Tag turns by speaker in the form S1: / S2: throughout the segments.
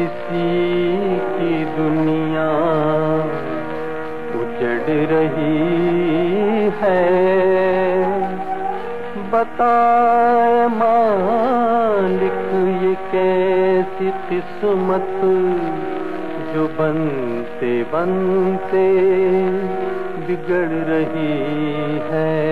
S1: किसी की दुनिया उजड़ रही है। बताए मालिक, ये कैसी किस्मत जो बनते बनते बिगड़ रही है।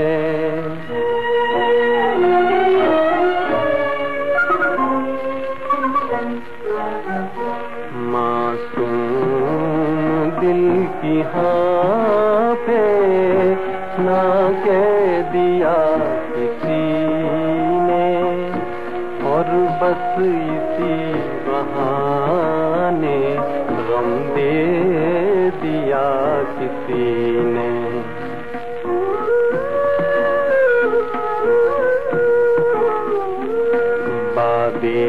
S1: दिल की हाँ पे ना कह दिया किसी ने। और बस इसी बहाने गम दे दिया किसी ने। बाबे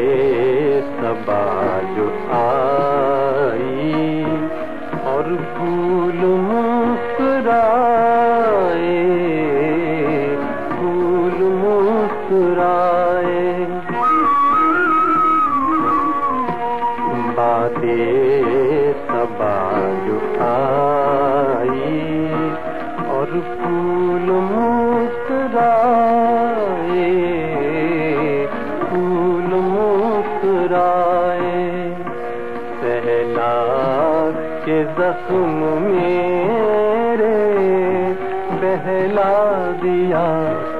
S1: सबा जो आई। और फूल मुस्कुराए फूल मुस्कुराए। बातें सबा जो आई और फूल मुस्कुराए। जख्म मेरे बहला दिया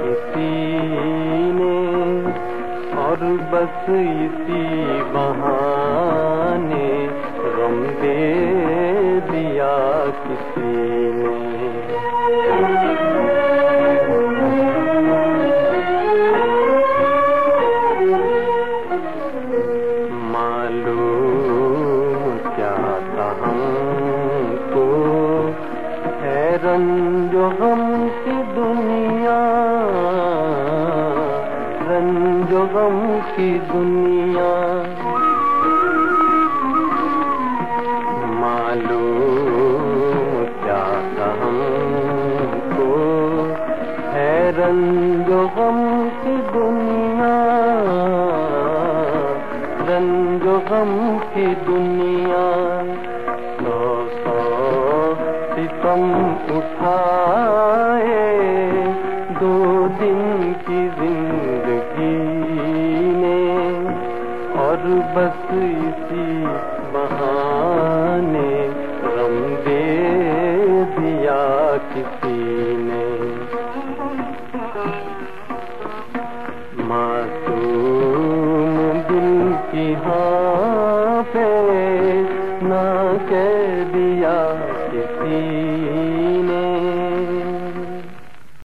S1: किसी ने। और बस इसी बहाने गम दे दिया किसी रंजो गम की दुनिया रंजो गम की दुनिया। मालूम क्या हमको है रंजो गम की दुनिया रंजो गम की दुनिया। सौ सौ और बस इसी बहाने गम दे दिया किसी ने। मासूम दिल की हाँ पे ना कह दिया